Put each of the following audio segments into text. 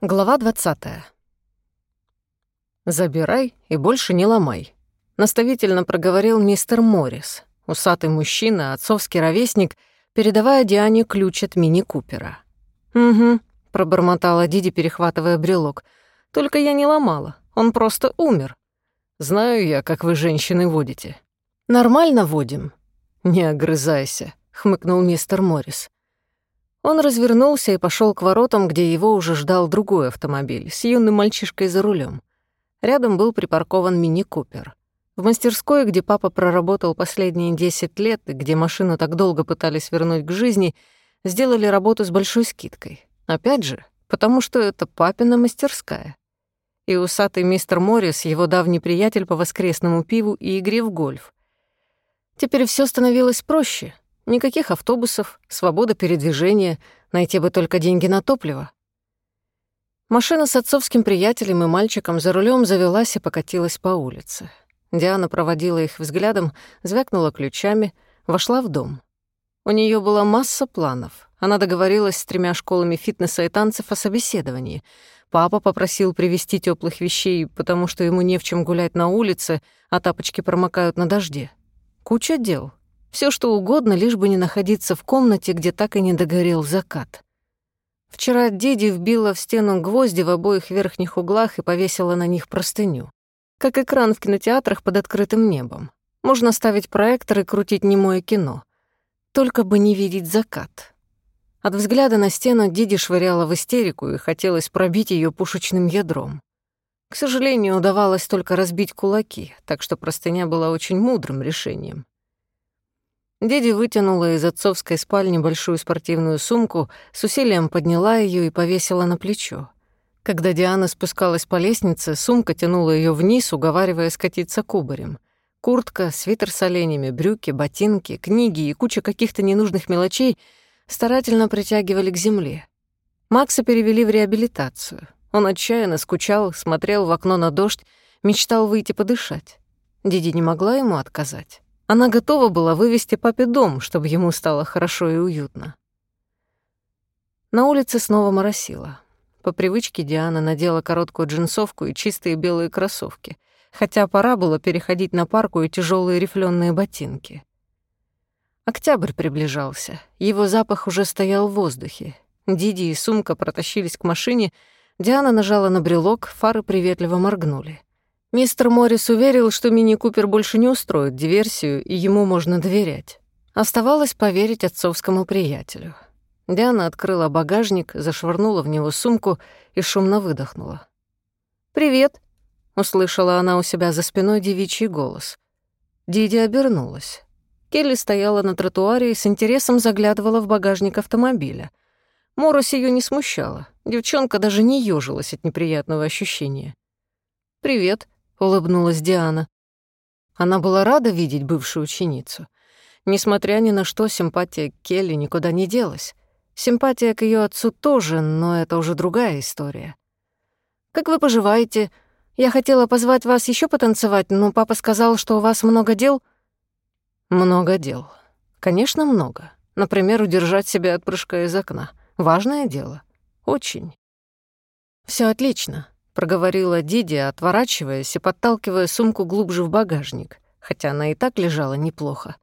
Глава 20. «Забирай и больше не ломай», — наставительно проговорил мистер Моррис, усатый мужчина, отцовский ровесник, передавая Диане ключ от мини-купера. «Угу», — пробормотала Диди, перехватывая брелок. «Только я не ломала, он просто умер». «Знаю я, как вы женщины водите». «Нормально водим». «Не огрызайся», — хмыкнул мистер Моррис. Он развернулся и пошел к воротам, где его уже ждал другой автомобиль с юным мальчишкой за рулем. Рядом был припаркован мини-купер. В мастерской, где папа проработал последние 10 лет и где машину так долго пытались вернуть к жизни, сделали работу с большой скидкой. Опять же, потому что это папина мастерская. И усатый мистер Моррис, его давний приятель по воскресному пиву и игре в гольф. Теперь все становилось проще — Никаких автобусов, свобода передвижения, найти бы только деньги на топливо. Машина с отцовским приятелем и мальчиком за рулем завелась и покатилась по улице. Диана проводила их взглядом, звякнула ключами, вошла в дом. У нее была масса планов. Она договорилась с тремя школами фитнеса и танцев о собеседовании. Папа попросил привезти теплых вещей, потому что ему не в чем гулять на улице, а тапочки промокают на дожде. Куча дел. Все что угодно, лишь бы не находиться в комнате, где так и не догорел закат. Вчера Диди вбила в стену гвозди в обоих верхних углах и повесила на них простыню. Как экран в кинотеатрах под открытым небом. Можно ставить проектор и крутить немое кино. Только бы не видеть закат. От взгляда на стену Диди швыряла в истерику и хотелось пробить ее пушечным ядром. К сожалению, удавалось только разбить кулаки, так что простыня была очень мудрым решением. Дядя вытянула из отцовской спальни большую спортивную сумку, с усилием подняла ее и повесила на плечо. Когда Диана спускалась по лестнице, сумка тянула ее вниз, уговаривая скатиться кубарем. Куртка, свитер с оленями, брюки, ботинки, книги и куча каких-то ненужных мелочей старательно притягивали к земле. Макса перевели в реабилитацию. Он отчаянно скучал, смотрел в окно на дождь, мечтал выйти подышать. Диди не могла ему отказать. Она готова была вывести папе дом, чтобы ему стало хорошо и уютно. На улице снова моросило. По привычке Диана надела короткую джинсовку и чистые белые кроссовки, хотя пора было переходить на парку и тяжелые рифленые ботинки. Октябрь приближался, его запах уже стоял в воздухе. Диди и сумка протащились к машине, Диана нажала на брелок, фары приветливо моргнули. Мистер Моррис уверил, что мини-купер больше не устроит диверсию, и ему можно доверять. Оставалось поверить отцовскому приятелю. Диана открыла багажник, зашвырнула в него сумку и шумно выдохнула. «Привет», — услышала она у себя за спиной девичий голос. Диди обернулась. Келли стояла на тротуаре и с интересом заглядывала в багажник автомобиля. Морос ее не смущала. Девчонка даже не ёжилась от неприятного ощущения. «Привет», — улыбнулась Диана. Она была рада видеть бывшую ученицу. Несмотря ни на что, симпатия к Келли никуда не делась. Симпатия к ее отцу тоже, но это уже другая история. «Как вы поживаете? Я хотела позвать вас еще потанцевать, но папа сказал, что у вас много дел». «Много дел. Конечно, много. Например, удержать себя от прыжка из окна. Важное дело. Очень». Все отлично проговорила Диди, отворачиваясь и подталкивая сумку глубже в багажник, хотя она и так лежала неплохо.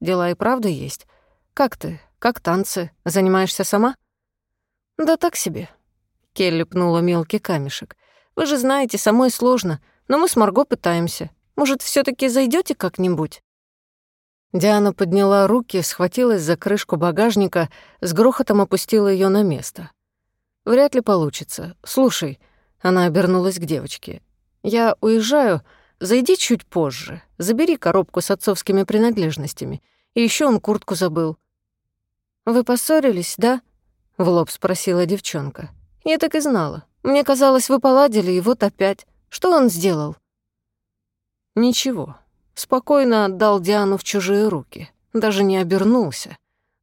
«Дела и правда есть. Как ты? Как танцы? Занимаешься сама?» «Да так себе». Келли пнула мелкий камешек. «Вы же знаете, самой сложно, но мы с Марго пытаемся. Может, все таки зайдете как-нибудь?» Диана подняла руки, схватилась за крышку багажника, с грохотом опустила ее на место. «Вряд ли получится. Слушай, она обернулась к девочке. «Я уезжаю. Зайди чуть позже. Забери коробку с отцовскими принадлежностями. И еще он куртку забыл». «Вы поссорились, да?» — в лоб спросила девчонка. «Я так и знала. Мне казалось, вы поладили, и вот опять. Что он сделал?» «Ничего. Спокойно отдал Диану в чужие руки. Даже не обернулся.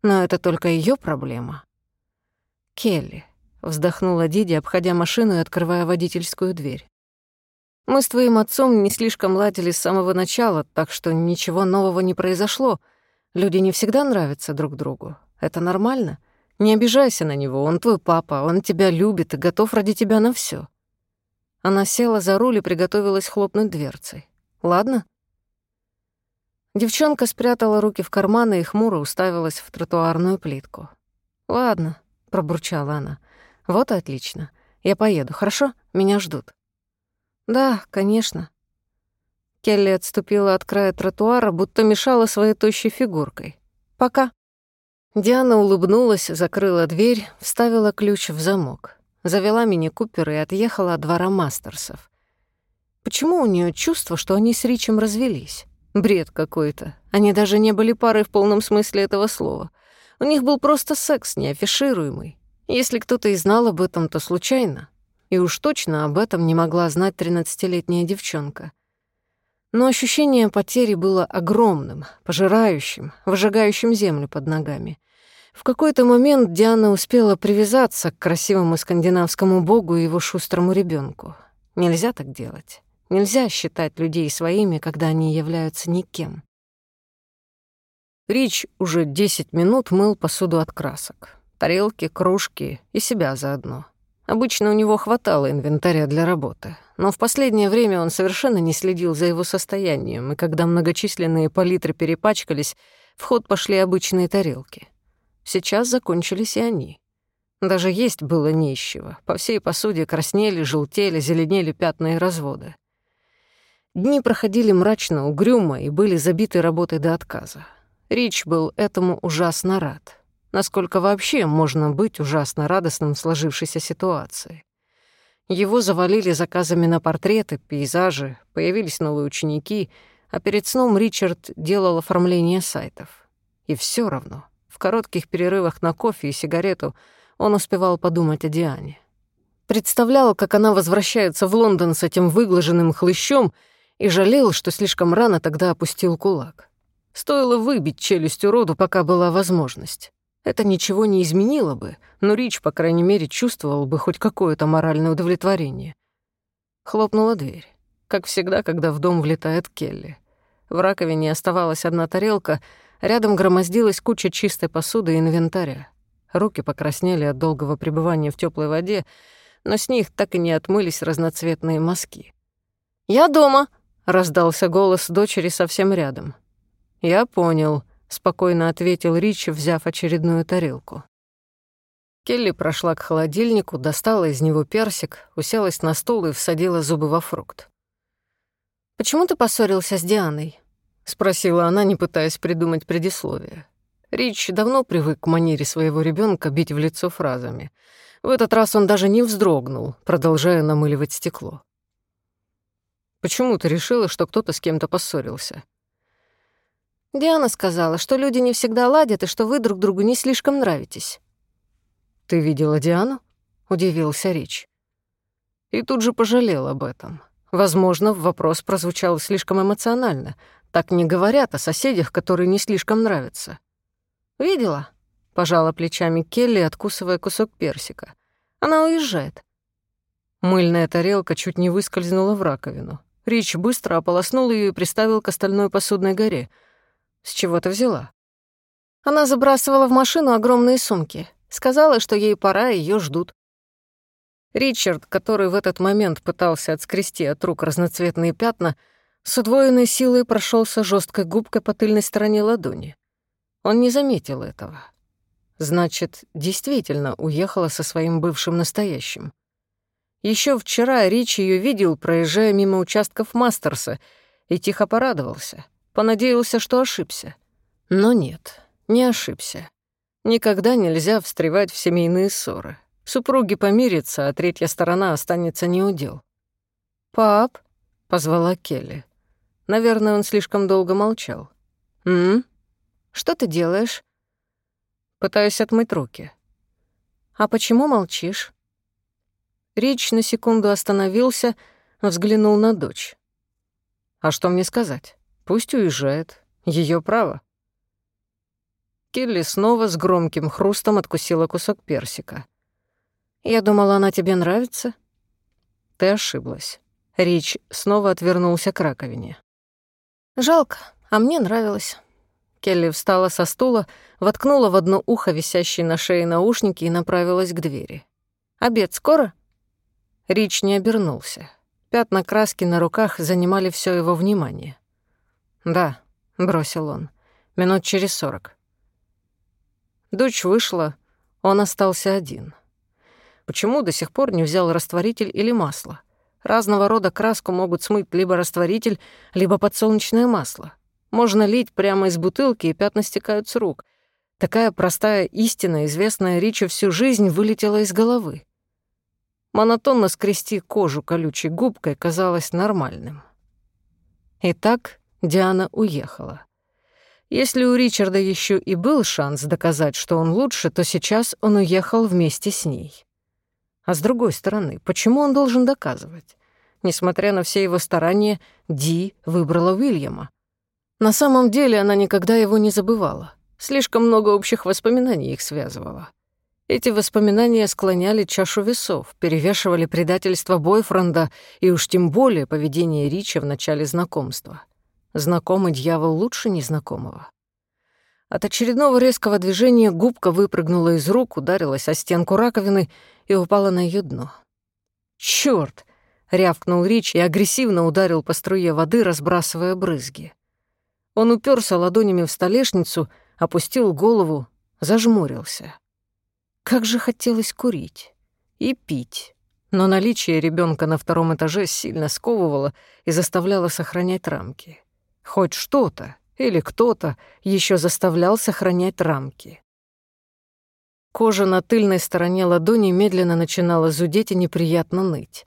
Но это только ее проблема». «Келли, вздохнула Диди, обходя машину и открывая водительскую дверь. Мы с твоим отцом не слишком ладили с самого начала, так что ничего нового не произошло. Люди не всегда нравятся друг другу. Это нормально. Не обижайся на него, он твой папа, он тебя любит и готов ради тебя на все. Она села за руль и приготовилась хлопнуть дверцей. «Ладно?» Девчонка спрятала руки в карманы и хмуро уставилась в тротуарную плитку. «Ладно», — пробурчала она. «Вот и отлично. Я поеду, хорошо? Меня ждут». «Да, конечно». Келли отступила от края тротуара, будто мешала своей тощей фигуркой. «Пока». Диана улыбнулась, закрыла дверь, вставила ключ в замок, завела мини-купер и отъехала от двора Мастерсов. Почему у нее чувство, что они с Ричем развелись? Бред какой-то. Они даже не были парой в полном смысле этого слова. У них был просто секс, неафишируемый. Если кто-то и знал об этом, то случайно. И уж точно об этом не могла знать тринадцатилетняя девчонка. Но ощущение потери было огромным, пожирающим, выжигающим землю под ногами. В какой-то момент Диана успела привязаться к красивому скандинавскому богу и его шустрому ребенку. Нельзя так делать. Нельзя считать людей своими, когда они являются никем. Рич уже 10 минут мыл посуду от красок. Тарелки, кружки и себя заодно. Обычно у него хватало инвентаря для работы, но в последнее время он совершенно не следил за его состоянием, и когда многочисленные палитры перепачкались, в ход пошли обычные тарелки — Сейчас закончились и они. Даже есть было нищего. По всей посуде краснели, желтели, зеленели пятна и разводы. Дни проходили мрачно, угрюмо и были забиты работой до отказа. Рич был этому ужасно рад. Насколько вообще можно быть ужасно радостным в сложившейся ситуации. Его завалили заказами на портреты, пейзажи, появились новые ученики, а перед сном Ричард делал оформление сайтов. И все равно в коротких перерывах на кофе и сигарету он успевал подумать о Диане. Представлял, как она возвращается в Лондон с этим выглаженным хлыщом и жалел, что слишком рано тогда опустил кулак. Стоило выбить челюсть уроду, пока была возможность. Это ничего не изменило бы, но Рич, по крайней мере, чувствовал бы хоть какое-то моральное удовлетворение. Хлопнула дверь. Как всегда, когда в дом влетает Келли. В раковине оставалась одна тарелка — Рядом громоздилась куча чистой посуды и инвентаря. Руки покраснели от долгого пребывания в теплой воде, но с них так и не отмылись разноцветные мазки. «Я дома!» — раздался голос дочери совсем рядом. «Я понял», — спокойно ответил Ричи, взяв очередную тарелку. Келли прошла к холодильнику, достала из него персик, уселась на стул и всадила зубы во фрукт. «Почему ты поссорился с Дианой?» — спросила она, не пытаясь придумать предисловие. Рич давно привык к манере своего ребенка бить в лицо фразами. В этот раз он даже не вздрогнул, продолжая намыливать стекло. «Почему ты решила, что кто-то с кем-то поссорился?» Диана сказала, что люди не всегда ладят и что вы друг другу не слишком нравитесь. «Ты видела Диану?» — удивился Рич. И тут же пожалел об этом. Возможно, вопрос прозвучал слишком эмоционально — так не говорят о соседях, которые не слишком нравятся. «Видела?» — пожала плечами Келли, откусывая кусок персика. «Она уезжает». Мыльная тарелка чуть не выскользнула в раковину. Рич быстро ополоснул ее и приставил к остальной посудной горе. «С чего ты взяла?» Она забрасывала в машину огромные сумки. Сказала, что ей пора, ее ждут. Ричард, который в этот момент пытался отскрести от рук разноцветные пятна, с удвоенной силой прошелся жесткой губкой по тыльной стороне ладони. Он не заметил этого. Значит, действительно уехала со своим бывшим настоящим. Еще вчера Рич ее видел, проезжая мимо участков Мастерса, и тихо порадовался. Понадеялся, что ошибся. Но нет, не ошибся. Никогда нельзя встревать в семейные ссоры. Супруги помирятся, а третья сторона останется неудел. «Пап», — позвала Келли. Наверное, он слишком долго молчал. «М? Что ты делаешь?» «Пытаюсь отмыть руки». «А почему молчишь?» Рич на секунду остановился, взглянул на дочь. «А что мне сказать? Пусть уезжает. Ее право». Келли снова с громким хрустом откусила кусок персика. «Я думала, она тебе нравится?» «Ты ошиблась». Рич снова отвернулся к раковине. Жалко, а мне нравилось. Келли встала со стула, воткнула в одно ухо висящие на шее наушники и направилась к двери. «Обед скоро?» Рич не обернулся. Пятна краски на руках занимали все его внимание. «Да», — бросил он, — «минут через сорок». Дочь вышла, он остался один. Почему до сих пор не взял растворитель или масло? Разного рода краску могут смыть либо растворитель, либо подсолнечное масло. Можно лить прямо из бутылки, и пятна стекают с рук. Такая простая истина, известная Ричу всю жизнь, вылетела из головы. Монотонно скрести кожу колючей губкой казалось нормальным. Итак, Диана уехала. Если у Ричарда еще и был шанс доказать, что он лучше, то сейчас он уехал вместе с ней. А с другой стороны, почему он должен доказывать? Несмотря на все его старания, Ди выбрала Уильяма. На самом деле она никогда его не забывала. Слишком много общих воспоминаний их связывало. Эти воспоминания склоняли чашу весов, перевешивали предательство бойфренда и уж тем более поведение Рича в начале знакомства. Знакомый дьявол лучше незнакомого. От очередного резкого движения губка выпрыгнула из рук, ударилась о стенку раковины и упала на ее дно. «Чёрт!» — рявкнул Рич и агрессивно ударил по струе воды, разбрасывая брызги. Он уперся ладонями в столешницу, опустил голову, зажмурился. Как же хотелось курить и пить. Но наличие ребенка на втором этаже сильно сковывало и заставляло сохранять рамки. Хоть что-то или кто-то еще заставлял сохранять рамки. Кожа на тыльной стороне ладони медленно начинала зудеть и неприятно ныть.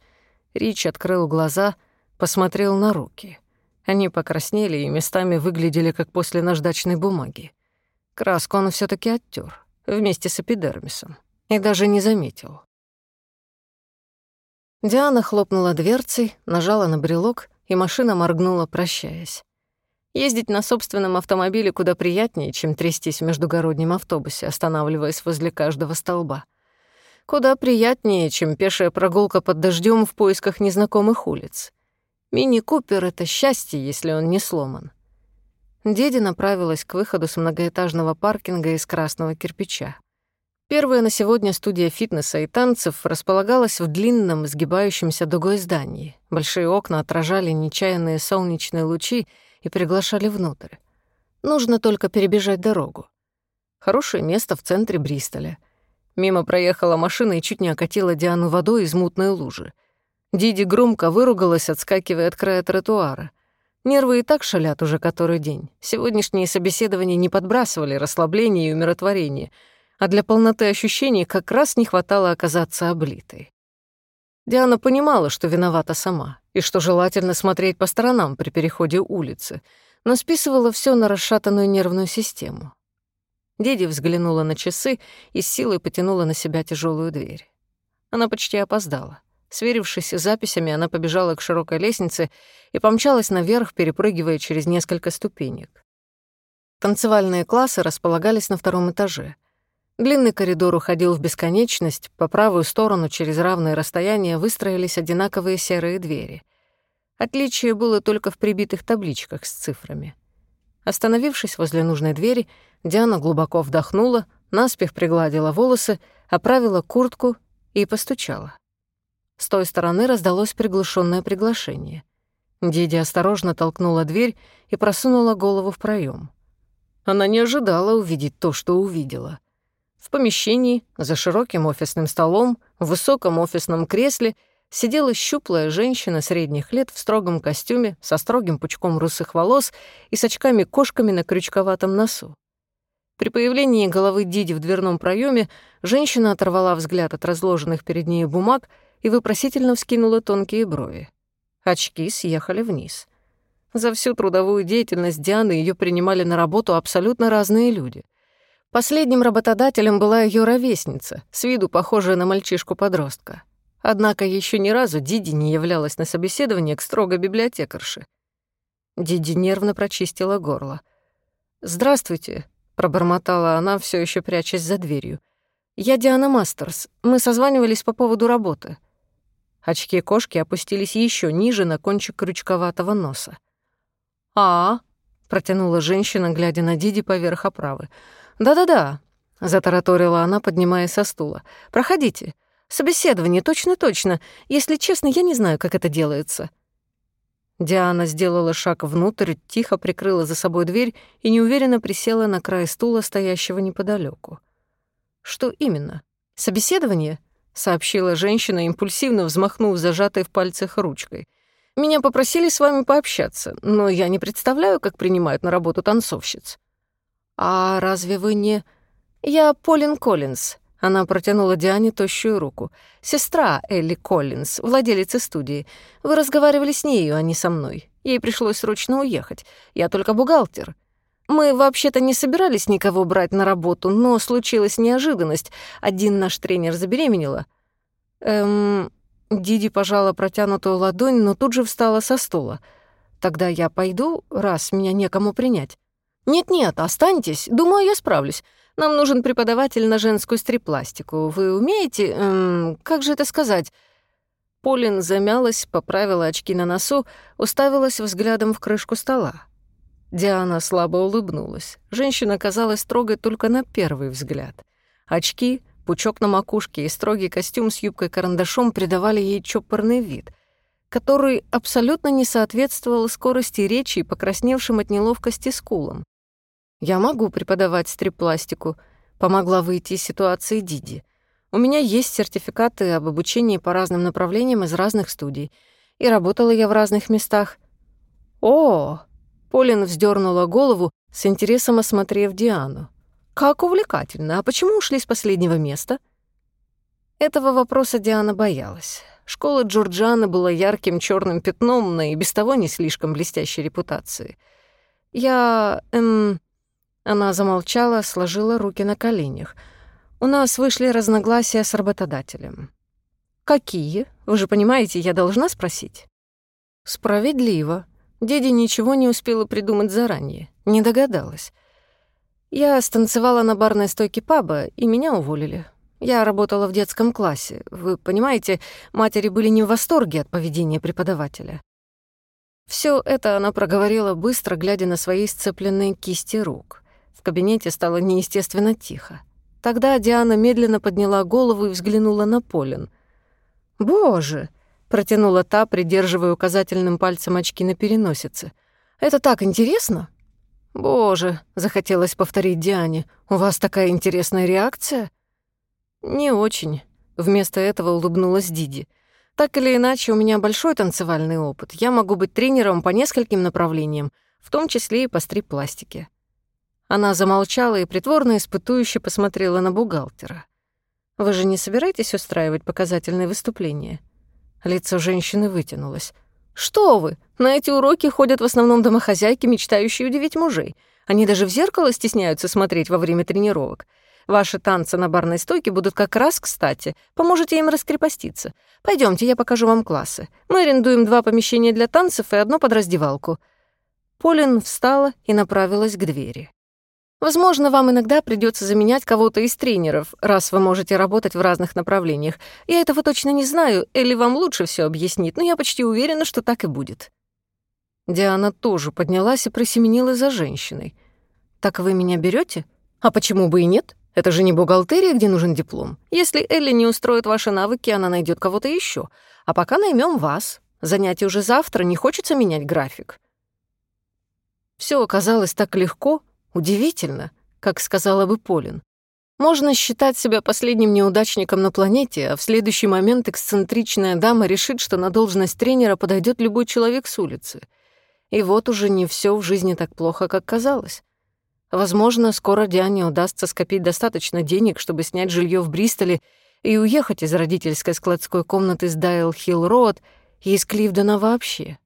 Рич открыл глаза, посмотрел на руки. Они покраснели и местами выглядели как после наждачной бумаги. Краску он все таки оттер вместе с эпидермисом и даже не заметил. Диана хлопнула дверцей, нажала на брелок, и машина моргнула, прощаясь. Ездить на собственном автомобиле куда приятнее, чем трястись в междугороднем автобусе, останавливаясь возле каждого столба. Куда приятнее, чем пешая прогулка под дождем в поисках незнакомых улиц. Мини-купер — это счастье, если он не сломан. Деди направилась к выходу с многоэтажного паркинга из красного кирпича. Первая на сегодня студия фитнеса и танцев располагалась в длинном, сгибающемся дугой здании. Большие окна отражали нечаянные солнечные лучи и приглашали внутрь. Нужно только перебежать дорогу. Хорошее место в центре Бристоля. Мимо проехала машина и чуть не окатила Диану водой из мутной лужи. Диди громко выругалась, отскакивая от края тротуара. Нервы и так шалят уже который день. Сегодняшние собеседования не подбрасывали расслабление и умиротворение, а для полноты ощущений как раз не хватало оказаться облитой. Диана понимала, что виновата сама, и что желательно смотреть по сторонам при переходе улицы, но списывала все на расшатанную нервную систему. Диди взглянула на часы и с силой потянула на себя тяжелую дверь. Она почти опоздала. Сверившись с записями, она побежала к широкой лестнице и помчалась наверх, перепрыгивая через несколько ступенек. Танцевальные классы располагались на втором этаже. Длинный коридор уходил в бесконечность, по правую сторону через равное расстояние выстроились одинаковые серые двери. Отличие было только в прибитых табличках с цифрами. Остановившись возле нужной двери, Диана глубоко вдохнула, наспех пригладила волосы, оправила куртку и постучала. С той стороны раздалось приглушенное приглашение. Диди осторожно толкнула дверь и просунула голову в проем. Она не ожидала увидеть то, что увидела. В помещении, за широким офисным столом, в высоком офисном кресле сидела щуплая женщина средних лет в строгом костюме, со строгим пучком русых волос и с очками-кошками на крючковатом носу. При появлении головы Диди в дверном проеме женщина оторвала взгляд от разложенных перед ней бумаг и вопросительно вскинула тонкие брови. Очки съехали вниз. За всю трудовую деятельность Дианы ее принимали на работу абсолютно разные люди. Последним работодателем была ее ровесница, с виду похожая на мальчишку-подростка. Однако еще ни разу Диди не являлась на собеседование к строгой библиотекарше. Диди нервно прочистила горло. «Здравствуйте», — пробормотала она, все еще прячась за дверью. «Я Диана Мастерс. Мы созванивались по поводу работы». Очки кошки опустились еще ниже на кончик крючковатого носа. «А, протянула женщина, глядя на Диди поверх оправы. «Да-да-да», — затараторила она, поднимаясь со стула. «Проходите. Собеседование, точно-точно. Если честно, я не знаю, как это делается». Диана сделала шаг внутрь, тихо прикрыла за собой дверь и неуверенно присела на край стула, стоящего неподалеку. «Что именно? Собеседование?» — сообщила женщина, импульсивно взмахнув зажатой в пальцах ручкой. «Меня попросили с вами пообщаться, но я не представляю, как принимают на работу танцовщиц». «А разве вы не...» «Я Полин Коллинз», — она протянула Диане тощую руку. «Сестра Элли Коллинз, владелица студии. Вы разговаривали с нею, а не со мной. Ей пришлось срочно уехать. Я только бухгалтер. Мы вообще-то не собирались никого брать на работу, но случилась неожиданность. Один наш тренер забеременела. Эм... Диди пожала протянутую ладонь, но тут же встала со стула. «Тогда я пойду, раз меня некому принять». «Нет-нет, останьтесь. Думаю, я справлюсь. Нам нужен преподаватель на женскую стрипластику. Вы умеете... Эм, как же это сказать?» Полин замялась, поправила очки на носу, уставилась взглядом в крышку стола. Диана слабо улыбнулась. Женщина казалась строгой только на первый взгляд. Очки, пучок на макушке и строгий костюм с юбкой-карандашом придавали ей чопорный вид, который абсолютно не соответствовал скорости речи и покрасневшим от неловкости скулам. «Я могу преподавать стрип-пластику», — помогла выйти из ситуации Диди. «У меня есть сертификаты об обучении по разным направлениям из разных студий, и работала я в разных местах». «О!» Полин вздернула голову, с интересом осмотрев Диану. «Как увлекательно! А почему ушли с последнего места?» Этого вопроса Диана боялась. Школа Джорджана была ярким черным пятном на и без того не слишком блестящей репутации. «Я... эм...» Она замолчала, сложила руки на коленях. «У нас вышли разногласия с работодателем». «Какие? Вы же понимаете, я должна спросить?» «Справедливо», Дядя ничего не успела придумать заранее, не догадалась. Я станцевала на барной стойке паба, и меня уволили. Я работала в детском классе. Вы понимаете, матери были не в восторге от поведения преподавателя. Все это она проговорила быстро, глядя на свои сцепленные кисти рук. В кабинете стало неестественно тихо. Тогда Диана медленно подняла голову и взглянула на Полин. «Боже!» Протянула та, придерживая указательным пальцем очки на переносице. «Это так интересно?» «Боже», — захотелось повторить Диане, «у вас такая интересная реакция?» «Не очень», — вместо этого улыбнулась Диди. «Так или иначе, у меня большой танцевальный опыт. Я могу быть тренером по нескольким направлениям, в том числе и по стрип-пластике». Она замолчала и притворно испытующе посмотрела на бухгалтера. «Вы же не собираетесь устраивать показательные выступления?» Лицо женщины вытянулось. «Что вы? На эти уроки ходят в основном домохозяйки, мечтающие удивить мужей. Они даже в зеркало стесняются смотреть во время тренировок. Ваши танцы на барной стойке будут как раз кстати. Поможете им раскрепоститься. Пойдемте, я покажу вам классы. Мы арендуем два помещения для танцев и одно под раздевалку». Полин встала и направилась к двери. Возможно, вам иногда придется заменять кого-то из тренеров, раз вы можете работать в разных направлениях. Я этого точно не знаю, Элли вам лучше все объяснит, но я почти уверена, что так и будет». Диана тоже поднялась и просеменила за женщиной. «Так вы меня берете? А почему бы и нет? Это же не бухгалтерия, где нужен диплом. Если Элли не устроит ваши навыки, она найдет кого-то еще. А пока наймем вас. Занятие уже завтра, не хочется менять график». Все оказалось так легко, Удивительно, как сказала бы Полин. Можно считать себя последним неудачником на планете, а в следующий момент эксцентричная дама решит, что на должность тренера подойдет любой человек с улицы. И вот уже не все в жизни так плохо, как казалось. Возможно, скоро Диане удастся скопить достаточно денег, чтобы снять жилье в Бристоле и уехать из родительской складской комнаты с Дайл Хилл Роуд и из Кливдена вообще.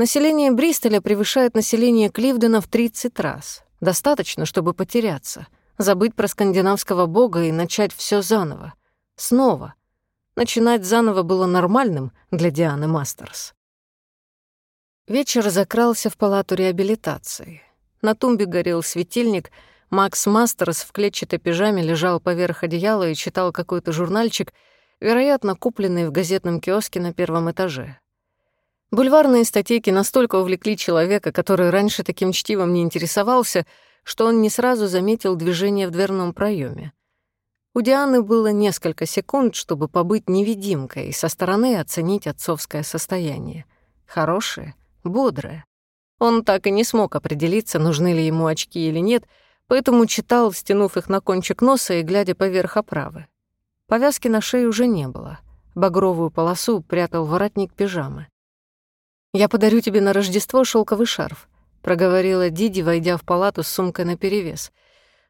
Население Бристоля превышает население Кливдена в 30 раз. Достаточно, чтобы потеряться, забыть про скандинавского бога и начать все заново. Снова. Начинать заново было нормальным для Дианы Мастерс. Вечер закрался в палату реабилитации. На тумбе горел светильник, Макс Мастерс в клетчатой пижаме лежал поверх одеяла и читал какой-то журнальчик, вероятно, купленный в газетном киоске на первом этаже. Бульварные статейки настолько увлекли человека, который раньше таким чтивом не интересовался, что он не сразу заметил движение в дверном проеме. У Дианы было несколько секунд, чтобы побыть невидимкой и со стороны оценить отцовское состояние. Хорошее, бодрое. Он так и не смог определиться, нужны ли ему очки или нет, поэтому читал, стянув их на кончик носа и глядя поверх оправы. Повязки на шее уже не было. Багровую полосу прятал воротник пижамы. «Я подарю тебе на Рождество шелковый шарф», — проговорила Диди, войдя в палату с сумкой наперевес.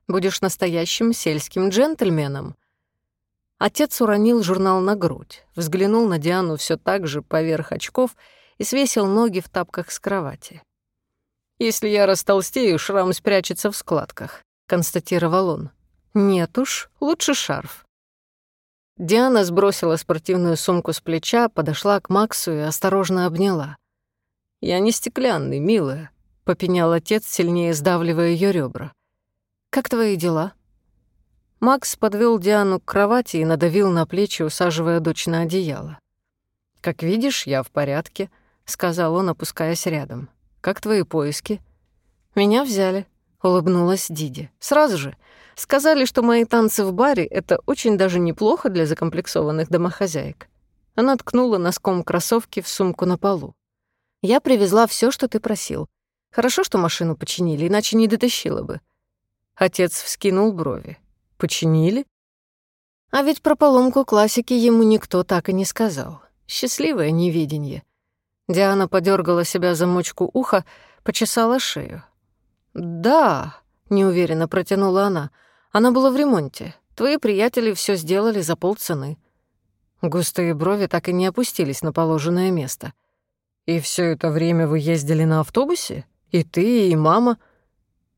«Будешь настоящим сельским джентльменом». Отец уронил журнал на грудь, взглянул на Диану все так же поверх очков и свесил ноги в тапках с кровати. «Если я растолстею, шрам спрячется в складках», — констатировал он. «Нет уж, лучше шарф». Диана сбросила спортивную сумку с плеча, подошла к Максу и осторожно обняла. «Я не стеклянный, милая», — попенял отец, сильнее сдавливая ее ребра. «Как твои дела?» Макс подвел Диану к кровати и надавил на плечи, усаживая дочь на одеяло. «Как видишь, я в порядке», — сказал он, опускаясь рядом. «Как твои поиски?» «Меня взяли», — улыбнулась Диди. «Сразу же. Сказали, что мои танцы в баре — это очень даже неплохо для закомплексованных домохозяек». Она ткнула носком кроссовки в сумку на полу. Я привезла все, что ты просил. Хорошо, что машину починили, иначе не дотащила бы». Отец вскинул брови. «Починили?» А ведь про поломку классики ему никто так и не сказал. Счастливое невидение. Диана подергала себя за мочку уха, почесала шею. «Да», — неуверенно протянула она, — «она была в ремонте. Твои приятели все сделали за полцены». Густые брови так и не опустились на положенное место — «И все это время вы ездили на автобусе? И ты, и мама?»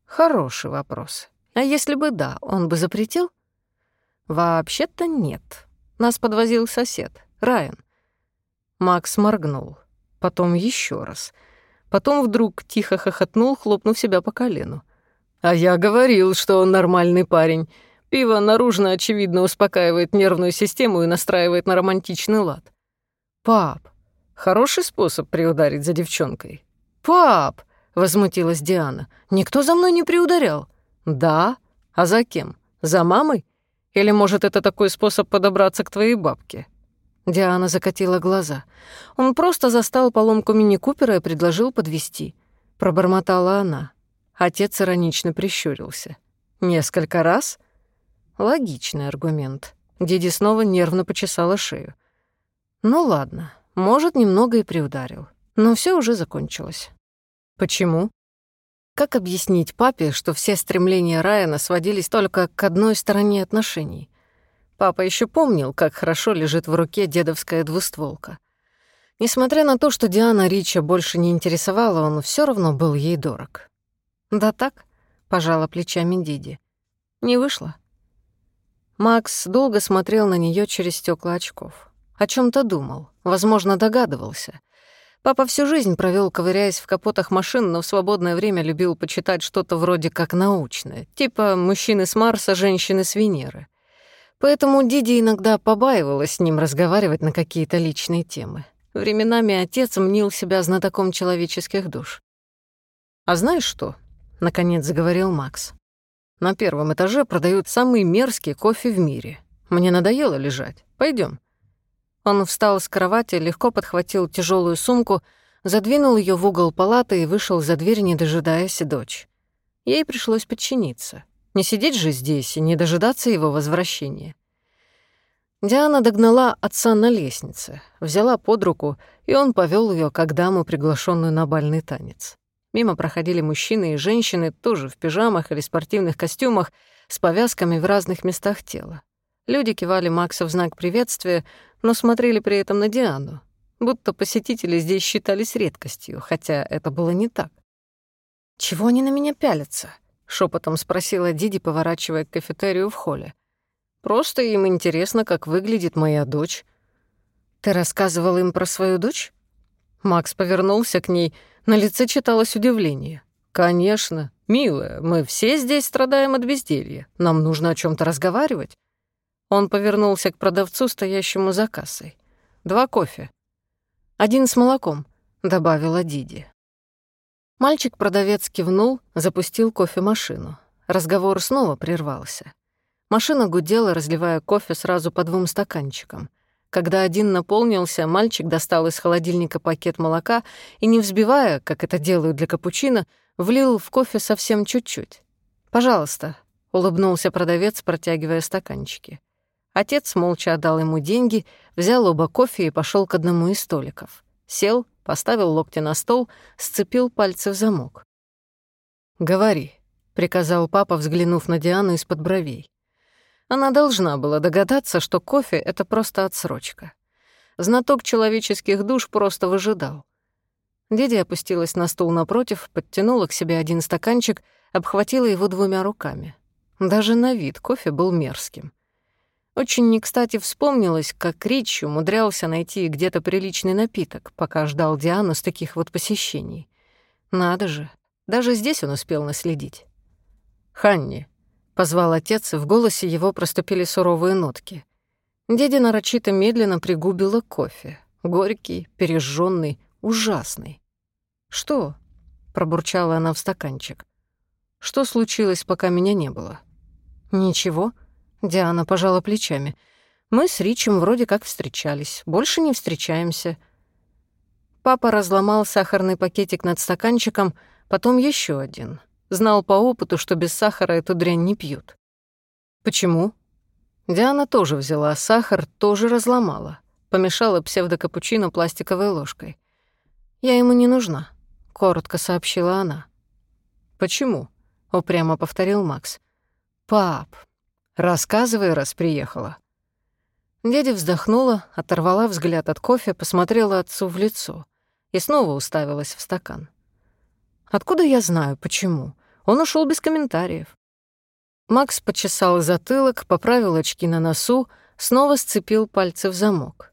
«Хороший вопрос. А если бы да, он бы запретил?» «Вообще-то нет. Нас подвозил сосед, Райан». Макс моргнул. Потом еще раз. Потом вдруг тихо хохотнул, хлопнув себя по колену. «А я говорил, что он нормальный парень. Пиво наружно, очевидно, успокаивает нервную систему и настраивает на романтичный лад. «Пап, Хороший способ приударить за девчонкой. «Пап!» — возмутилась Диана. «Никто за мной не приударял». «Да? А за кем? За мамой? Или, может, это такой способ подобраться к твоей бабке?» Диана закатила глаза. Он просто застал поломку мини-купера и предложил подвести. Пробормотала она. Отец иронично прищурился. «Несколько раз?» Логичный аргумент. Диди снова нервно почесала шею. «Ну ладно, может, немного и приударил. Но все уже закончилось. Почему? Как объяснить папе, что все стремления Райана сводились только к одной стороне отношений? Папа еще помнил, как хорошо лежит в руке дедовская двустволка. Несмотря на то, что Диана Рича больше не интересовала, он все равно был ей дорог. «Да так», — пожала плечами Диди. «Не вышло». Макс долго смотрел на нее через стекла очков. О чем то думал, возможно, догадывался. Папа всю жизнь провел, ковыряясь в капотах машин, но в свободное время любил почитать что-то вроде как научное, типа «Мужчины с Марса, женщины с Венеры». Поэтому Диди иногда побаивалась с ним разговаривать на какие-то личные темы. Временами отец мнил себя знатоком человеческих душ. «А знаешь что?» — наконец заговорил Макс. «На первом этаже продают самый мерзкий кофе в мире. Мне надоело лежать. Пойдем. Он встал с кровати, легко подхватил тяжелую сумку, задвинул ее в угол палаты и вышел за дверь, не дожидаясь дочь. Ей пришлось подчиниться. Не сидеть же здесь и не дожидаться его возвращения. Диана догнала отца на лестнице, взяла под руку, и он повел ее как даму, приглашенную на бальный танец. Мимо проходили мужчины и женщины, тоже в пижамах или спортивных костюмах, с повязками в разных местах тела. Люди кивали Максу в знак приветствия, но смотрели при этом на Диану, будто посетители здесь считались редкостью, хотя это было не так. «Чего они на меня пялятся?» — шепотом спросила Диди, поворачивая к кафетерию в холле. «Просто им интересно, как выглядит моя дочь». «Ты рассказывал им про свою дочь?» Макс повернулся к ней, на лице читалось удивление. «Конечно, милая, мы все здесь страдаем от безделья. Нам нужно о чем то разговаривать. Он повернулся к продавцу, стоящему за кассой. «Два кофе». «Один с молоком», —— добавила Диди. Мальчик-продавец кивнул, запустил кофемашину. Разговор снова прервался. Машина гудела, разливая кофе сразу по двум стаканчикам. Когда один наполнился, мальчик достал из холодильника пакет молока и, не взбивая, как это делают для капучино, влил в кофе совсем чуть-чуть. «Пожалуйста», — улыбнулся продавец, протягивая стаканчики. Отец молча отдал ему деньги, взял оба кофе и пошел к одному из столиков. Сел, поставил локти на стол, сцепил пальцы в замок. «Говори», — приказал папа, взглянув на Диану из-под бровей. Она должна была догадаться, что кофе — это просто отсрочка. Знаток человеческих душ просто выжидал. Диди опустилась на стул напротив, подтянула к себе один стаканчик, обхватила его двумя руками. Даже на вид кофе был мерзким. Очень не кстати вспомнилось, как Рич умудрялся найти где-то приличный напиток, пока ждал Диану с таких вот посещений. Надо же, даже здесь он успел наследить. «Ханни», — позвал отец, в голосе его проступили суровые нотки. Дядя нарочито медленно пригубила кофе. Горький, пережженный, ужасный. «Что?» — пробурчала она в стаканчик. «Что случилось, пока меня не было?» «Ничего», Диана пожала плечами. Мы с Ричем вроде как встречались. Больше не встречаемся. Папа разломал сахарный пакетик над стаканчиком, потом еще один. Знал по опыту, что без сахара эту дрянь не пьют. Почему? Диана тоже взяла сахар, тоже разломала. Помешала псевдокапучино пластиковой ложкой. «Я ему не нужна», — коротко сообщила она. «Почему?» — упрямо повторил Макс. «Пап, Рассказывай, раз приехала». Дядя вздохнула, оторвала взгляд от кофе, посмотрела отцу в лицо и снова уставилась в стакан. «Откуда я знаю, почему? Он ушел без комментариев». Макс почесал затылок, поправил очки на носу, снова сцепил пальцы в замок.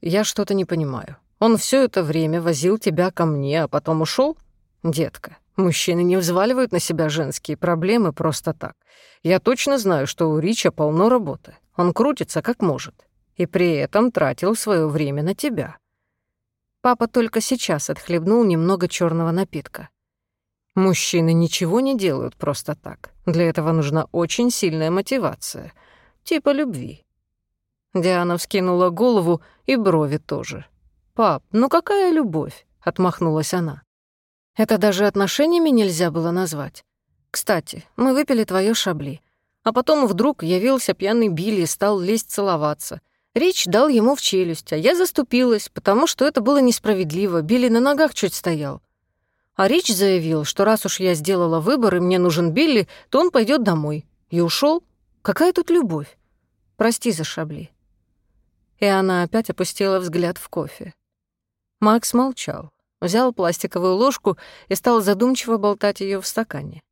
«Я что-то не понимаю. Он все это время возил тебя ко мне, а потом ушел, Детка, Мужчины не взваливают на себя женские проблемы просто так. Я точно знаю, что у Рича полно работы. Он крутится как может. И при этом тратил свое время на тебя. Папа только сейчас отхлебнул немного черного напитка. Мужчины ничего не делают просто так. Для этого нужна очень сильная мотивация. Типа любви. Диана вскинула голову и брови тоже. «Пап, ну какая любовь?» — отмахнулась она. Это даже отношениями нельзя было назвать. Кстати, мы выпили твоё шабли. А потом вдруг явился пьяный Билли и стал лезть целоваться. Рич дал ему в челюсть, а я заступилась, потому что это было несправедливо. Билли на ногах чуть стоял. А Рич заявил, что раз уж я сделала выбор и мне нужен Билли, то он пойдет домой. И ушел. Какая тут любовь? Прости за шабли. И она опять опустила взгляд в кофе. Макс молчал взял пластиковую ложку и стал задумчиво болтать ее в стакане.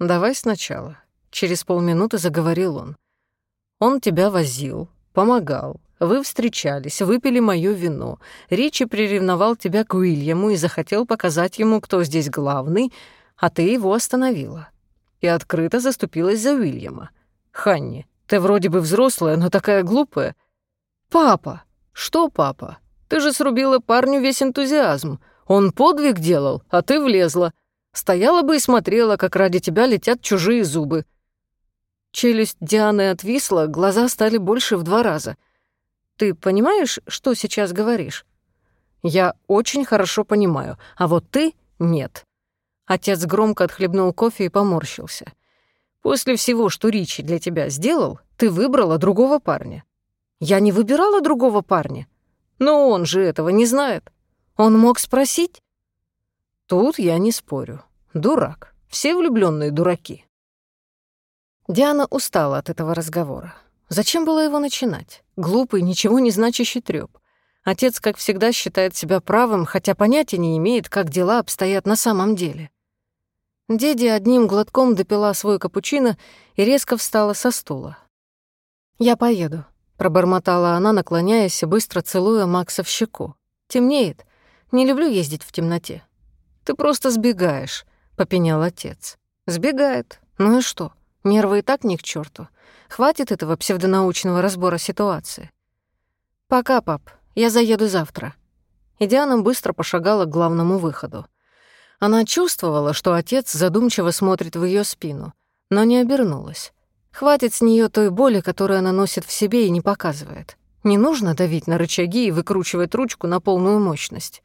«Давай сначала», — через полминуты заговорил он. «Он тебя возил, помогал, вы встречались, выпили моё вино. Ричи приревновал тебя к Уильяму и захотел показать ему, кто здесь главный, а ты его остановила. И открыто заступилась за Уильяма. Ханни, ты вроде бы взрослая, но такая глупая. Папа! Что папа? Ты же срубила парню весь энтузиазм. Он подвиг делал, а ты влезла. Стояла бы и смотрела, как ради тебя летят чужие зубы». Челюсть Дианы отвисла, глаза стали больше в два раза. «Ты понимаешь, что сейчас говоришь?» «Я очень хорошо понимаю, а вот ты — нет». Отец громко отхлебнул кофе и поморщился. «После всего, что Ричи для тебя сделал, ты выбрала другого парня». «Я не выбирала другого парня. Но он же этого не знает. Он мог спросить? Тут я не спорю. Дурак. Все влюбленные дураки. Диана устала от этого разговора. Зачем было его начинать? Глупый, ничего не значащий трёп. Отец, как всегда, считает себя правым, хотя понятия не имеет, как дела обстоят на самом деле. Дядя одним глотком допила свой капучино и резко встала со стула. «Я поеду», Пробормотала она, наклоняясь и быстро целуя Макса в щеку. «Темнеет. Не люблю ездить в темноте». «Ты просто сбегаешь», — попенял отец. «Сбегает. Ну и что? Нервы и так ни к черту. Хватит этого псевдонаучного разбора ситуации». «Пока, пап. Я заеду завтра». и Диана быстро пошагала к главному выходу. Она чувствовала, что отец задумчиво смотрит в ее спину, но не обернулась. Хватит с нее той боли, которую она носит в себе и не показывает. Не нужно давить на рычаги и выкручивать ручку на полную мощность.